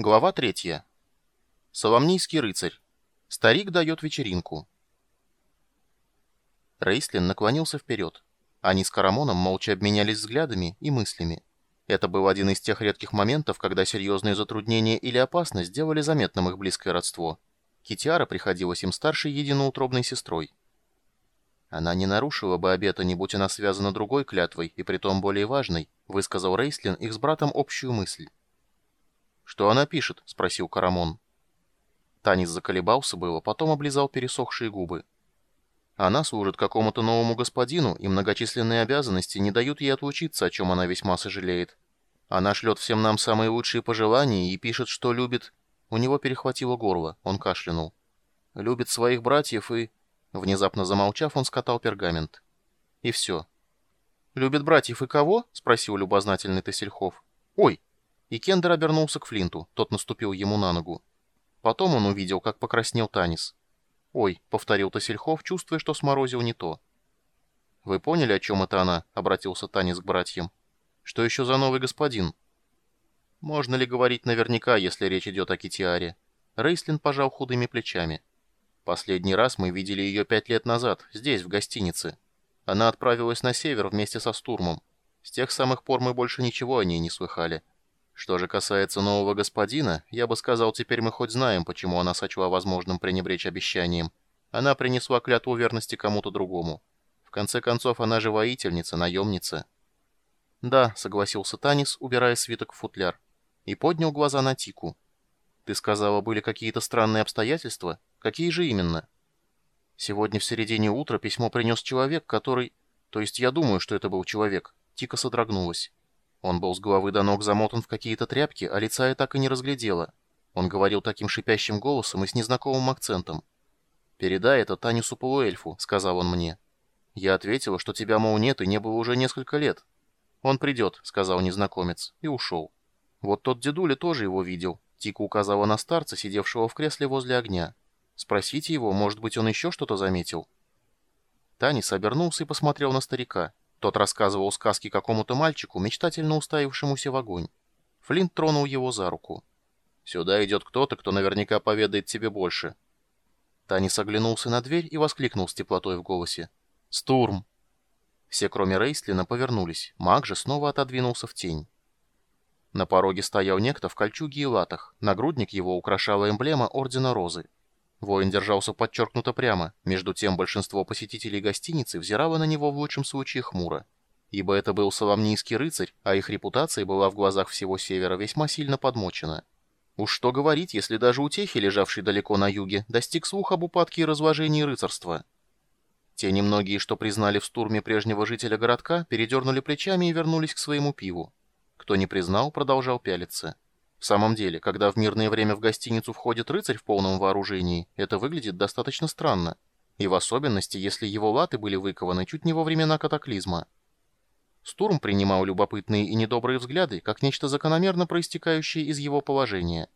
Глава третья. Соломнийский рыцарь. Старик дает вечеринку. Рейслин наклонился вперед. Они с Карамоном молча обменялись взглядами и мыслями. Это был один из тех редких моментов, когда серьезные затруднения или опасность сделали заметным их близкое родство. Китиара приходилась им старшей единоутробной сестрой. Она не нарушила бы обета, не будь она связана другой клятвой, и притом более важной, высказал Рейслин их с братом общую мысль. «Что она пишет?» — спросил Карамон. Танис заколебался было, потом облизал пересохшие губы. Она служит какому-то новому господину, и многочисленные обязанности не дают ей отлучиться, о чем она весьма сожалеет. Она шлет всем нам самые лучшие пожелания и пишет, что любит... У него перехватило горло, он кашлянул. Любит своих братьев и... Внезапно замолчав, он скатал пергамент. И все. «Любит братьев и кого?» — спросил любознательный Тесельхов. «Ой!» И Кендер обернулся к Флинту, тот наступил ему на ногу. Потом он увидел, как покраснел Танис. «Ой», — повторил Тосельхов, чувствуя, что сморозил не то. «Вы поняли, о чем это она?» — обратился Танис к братьям. «Что еще за новый господин?» «Можно ли говорить наверняка, если речь идет о Китиаре?» Рейслин пожал худыми плечами. «Последний раз мы видели ее пять лет назад, здесь, в гостинице. Она отправилась на север вместе со Стурмом. С тех самых пор мы больше ничего о ней не слыхали». Что же касается нового господина, я бы сказал, теперь мы хоть знаем, почему она сочла возможным пренебречь обещанием. Она принесла клятву верности кому-то другому. В конце концов, она же воительница, наемница. «Да», — согласился Танис, убирая свиток в футляр, и поднял глаза на Тику. «Ты сказала, были какие-то странные обстоятельства? Какие же именно?» «Сегодня в середине утра письмо принес человек, который... То есть я думаю, что это был человек». Тика содрогнулась. Он был с головы до ног замотан в какие-то тряпки, а лица я так и не разглядела. Он говорил таким шипящим голосом и с незнакомым акцентом. «Передай это Танису полуэльфу», — сказал он мне. Я ответила, что тебя, мол, нет и не было уже несколько лет. «Он придет», — сказал незнакомец, и ушел. Вот тот дедуля тоже его видел. Тика указала на старца, сидевшего в кресле возле огня. Спросите его, может быть, он еще что-то заметил. Танис обернулся и посмотрел на старика. Тот рассказывал сказки какому-то мальчику, мечтательно уставившемуся в огонь. Флинт тронул его за руку. «Сюда идет кто-то, кто наверняка поведает тебе больше». Танис оглянулся на дверь и воскликнул с теплотой в голосе. «Стурм!» Все, кроме Рейслина, повернулись. Маг же снова отодвинулся в тень. На пороге стоял некто в кольчуге и латах. Нагрудник его украшала эмблема Ордена Розы. Воин держался подчеркнуто прямо, между тем большинство посетителей гостиницы взирало на него в лучшем случае хмуро. Ибо это был соломнийский рыцарь, а их репутация была в глазах всего Севера весьма сильно подмочена. Уж что говорить, если даже утехи, лежавший далеко на юге, достиг слух об упадке и разложении рыцарства. Те немногие, что признали в стурме прежнего жителя городка, передернули плечами и вернулись к своему пиву. Кто не признал, продолжал пялиться. В самом деле, когда в мирное время в гостиницу входит рыцарь в полном вооружении, это выглядит достаточно странно. И в особенности, если его латы были выкованы чуть не во времена катаклизма. Стурм принимал любопытные и недобрые взгляды, как нечто закономерно проистекающее из его положения.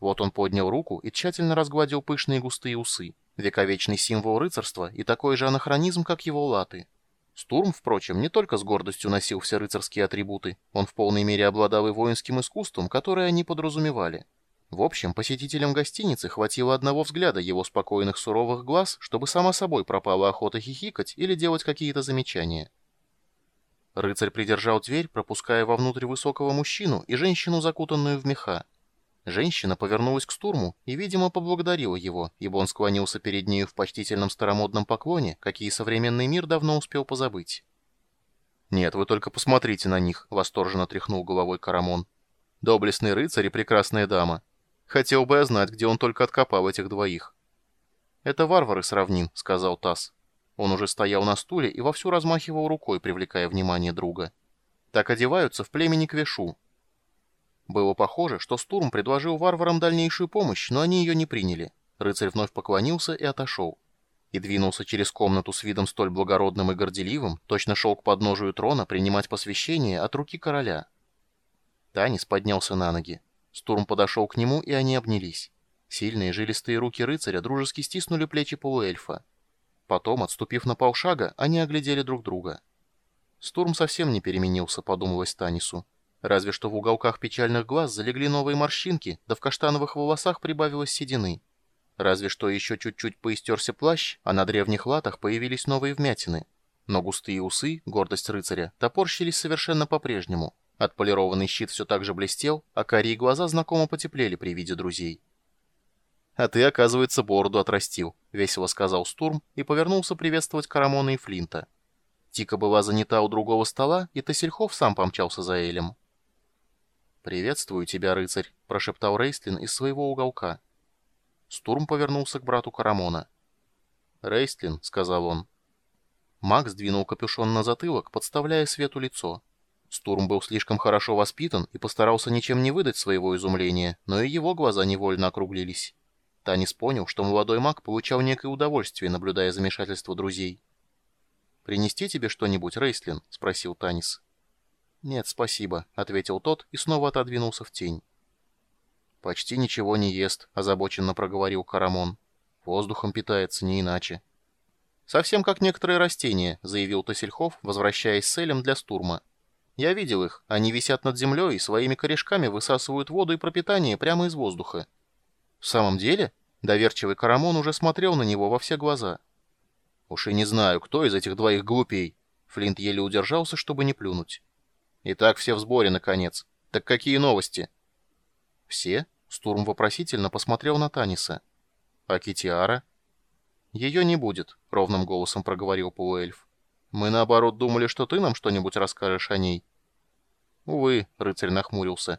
Вот он поднял руку и тщательно разгладил пышные густые усы, вековечный символ рыцарства и такой же анахронизм, как его латы. Стурм, впрочем, не только с гордостью носил все рыцарские атрибуты, он в полной мере обладал и воинским искусством, которое они подразумевали. В общем, посетителям гостиницы хватило одного взгляда его спокойных суровых глаз, чтобы само собой пропала охота хихикать или делать какие-то замечания. Рыцарь придержал дверь, пропуская вовнутрь высокого мужчину и женщину, закутанную в меха. Женщина повернулась к Стурму и, видимо, поблагодарила его, ибо он склонился перед нею в почтительном старомодном поклоне, какие современный мир давно успел позабыть. «Нет, вы только посмотрите на них», — восторженно тряхнул головой Карамон. «Доблестный рыцарь и прекрасная дама. Хотел бы я знать, где он только откопал этих двоих». «Это варвары с равнин», — сказал Тасс. Он уже стоял на стуле и вовсю размахивал рукой, привлекая внимание друга. «Так одеваются в племени Квешу. Было похоже, что Стурм предложил варварам дальнейшую помощь, но они ее не приняли. Рыцарь вновь поклонился и отошел. И двинулся через комнату с видом столь благородным и горделивым, точно шел к подножию трона принимать посвящение от руки короля. Танис поднялся на ноги. Стурм подошел к нему, и они обнялись. Сильные жилистые руки рыцаря дружески стиснули плечи полуэльфа. Потом, отступив на полшага, они оглядели друг друга. Стурм совсем не переменился, подумалось Танису. Разве что в уголках печальных глаз залегли новые морщинки, да в каштановых волосах прибавилось седины. Разве что еще чуть-чуть поистерся плащ, а на древних латах появились новые вмятины. Но густые усы, гордость рыцаря, топорщились совершенно по-прежнему. Отполированный щит все так же блестел, а карие глаза знакомо потеплели при виде друзей. «А ты, оказывается, бороду отрастил», — весело сказал Стурм и повернулся приветствовать Карамона и Флинта. Тика была занята у другого стола, и Тассельхов сам помчался за Элем. «Приветствую тебя, рыцарь», — прошептал Рейстлин из своего уголка. Стурм повернулся к брату Карамона. «Рейстлин», — сказал он. Макс двинул капюшон на затылок, подставляя свету лицо. Стурм был слишком хорошо воспитан и постарался ничем не выдать своего изумления, но и его глаза невольно округлились. Танис понял, что молодой маг получал некое удовольствие, наблюдая замешательство друзей. «Принести тебе что-нибудь, Рейслин?» — спросил Танис. «Нет, спасибо», — ответил тот и снова отодвинулся в тень. «Почти ничего не ест», — озабоченно проговорил Карамон. «Воздухом питается не иначе». «Совсем как некоторые растения», — заявил Тосельхов, возвращаясь с Элем для стурма. «Я видел их. Они висят над землей и своими корешками высасывают воду и пропитание прямо из воздуха». «В самом деле?» Доверчивый Карамон уже смотрел на него во все глаза. «Уж и не знаю, кто из этих двоих глупей». Флинт еле удержался, чтобы не плюнуть. «Итак, все в сборе, наконец. Так какие новости?» «Все?» — Стурм вопросительно посмотрел на Таниса. «А Китиара?» «Ее не будет», — ровным голосом проговорил полуэльф. «Мы, наоборот, думали, что ты нам что-нибудь расскажешь о ней». «Увы», — рыцарь нахмурился.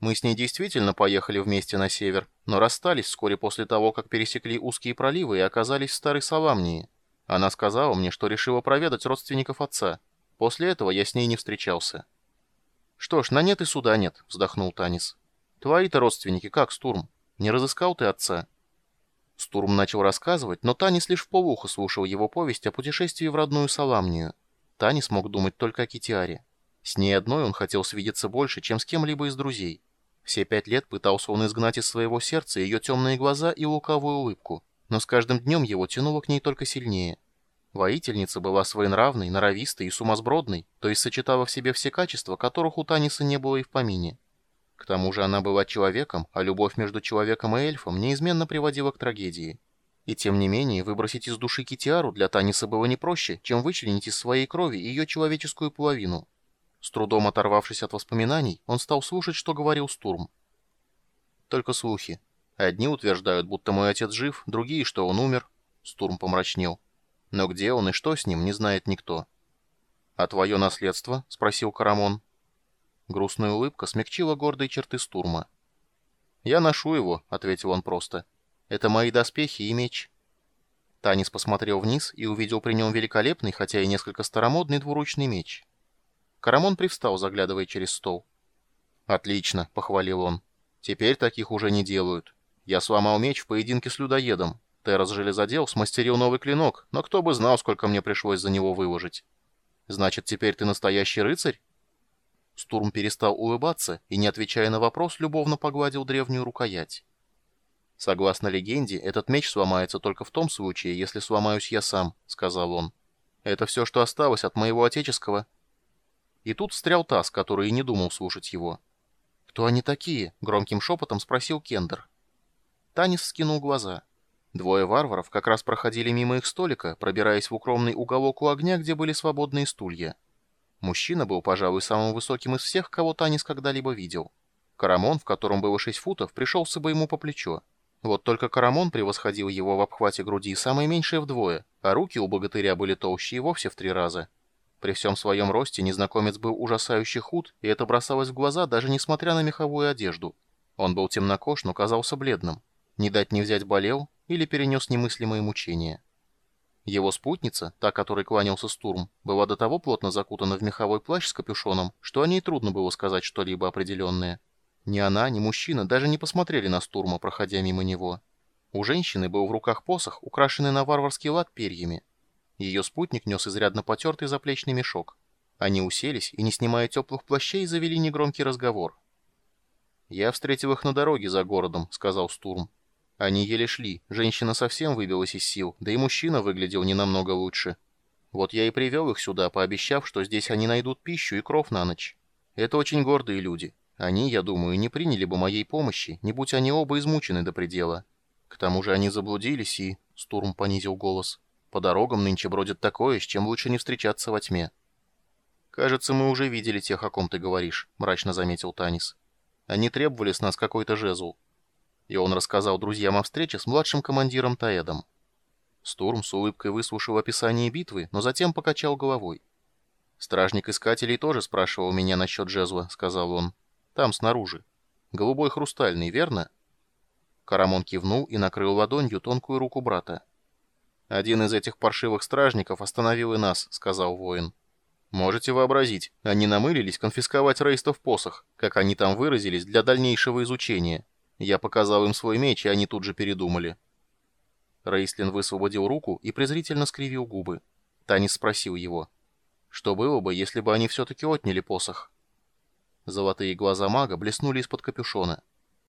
Мы с ней действительно поехали вместе на север, но расстались вскоре после того, как пересекли узкие проливы и оказались в Старой Саламнии. Она сказала мне, что решила проведать родственников отца. После этого я с ней не встречался. «Что ж, на нет и суда нет», — вздохнул Танис. «Твои-то родственники как, Стурм? Не разыскал ты отца?» Стурм начал рассказывать, но Танис лишь в полухо слушал его повесть о путешествии в родную Саламнию. Танис мог думать только о Китиаре. С ней одной он хотел свидеться больше, чем с кем-либо из друзей. Все пять лет пытался он изгнать из своего сердца ее темные глаза и лукавую улыбку, но с каждым днем его тянуло к ней только сильнее. Воительница была своенравной, норовистой и сумасбродной, то есть сочетала в себе все качества, которых у Таниса не было и в помине. К тому же она была человеком, а любовь между человеком и эльфом неизменно приводила к трагедии. И тем не менее, выбросить из души Китиару для Таниса было не проще, чем вычленить из своей крови ее человеческую половину. С трудом оторвавшись от воспоминаний, он стал слушать, что говорил Стурм. Только слухи. Одни утверждают, будто мой отец жив, другие, что он умер. Стурм помрачнел. Но где он и что с ним, не знает никто. «А твое наследство?» — спросил Карамон. Грустная улыбка смягчила гордые черты Стурма. «Я ношу его», — ответил он просто. «Это мои доспехи и меч». Танис посмотрел вниз и увидел при нем великолепный, хотя и несколько старомодный двуручный меч. Карамон привстал, заглядывая через стол. «Отлично», — похвалил он. «Теперь таких уже не делают. Я сломал меч в поединке с людоедом. Террас Железодел смастерил новый клинок, но кто бы знал, сколько мне пришлось за него выложить. Значит, теперь ты настоящий рыцарь?» Стурм перестал улыбаться и, не отвечая на вопрос, любовно погладил древнюю рукоять. «Согласно легенде, этот меч сломается только в том случае, если сломаюсь я сам», — сказал он. «Это все, что осталось от моего отеческого и тут встрял Тасс, который и не думал слушать его. «Кто они такие?» — громким шепотом спросил Кендер. Танис скинул глаза. Двое варваров как раз проходили мимо их столика, пробираясь в укромный уголок у огня, где были свободные стулья. Мужчина был, пожалуй, самым высоким из всех, кого Танис когда-либо видел. Карамон, в котором было шесть футов, пришелся бы ему по плечо. Вот только Карамон превосходил его в обхвате груди самое меньшее вдвое, а руки у богатыря были толще и вовсе в три раза. При всем своем росте незнакомец был ужасающе худ, и это бросалось в глаза, даже несмотря на меховую одежду. Он был темнокож, но казался бледным. Не дать не взять болел или перенес немыслимые мучения. Его спутница, та, которой кланялся Стурм, была до того плотно закутана в меховой плащ с капюшоном, что о ней трудно было сказать что-либо определенное. Ни она, ни мужчина даже не посмотрели на Стурма, проходя мимо него. У женщины был в руках посох, украшенный на варварский лад перьями. Ее спутник нес изрядно потертый заплечный мешок. Они уселись и, не снимая теплых плащей, завели негромкий разговор. «Я встретил их на дороге за городом», — сказал Стурм. Они еле шли, женщина совсем выбилась из сил, да и мужчина выглядел не намного лучше. Вот я и привел их сюда, пообещав, что здесь они найдут пищу и кров на ночь. Это очень гордые люди. Они, я думаю, не приняли бы моей помощи, не будь они оба измучены до предела. К тому же они заблудились и...» — Стурм понизил голос. «По дорогам нынче бродит такое, с чем лучше не встречаться во тьме». «Кажется, мы уже видели тех, о ком ты говоришь», — мрачно заметил Танис. «Они требовали с нас какой-то жезл». И он рассказал друзьям о встрече с младшим командиром Таэдом. Стурм с улыбкой выслушал описание битвы, но затем покачал головой. «Стражник Искателей тоже спрашивал меня насчет жезла», — сказал он. «Там, снаружи. Голубой хрустальный, верно?» Карамон кивнул и накрыл ладонью тонкую руку брата. «Один из этих паршивых стражников остановил и нас», — сказал воин. «Можете вообразить, они намылились конфисковать Рейстов посох, как они там выразились, для дальнейшего изучения. Я показал им свой меч, и они тут же передумали». Рейслин высвободил руку и презрительно скривил губы. Танис спросил его, что было бы, если бы они все-таки отняли посох? Золотые глаза мага блеснули из-под капюшона.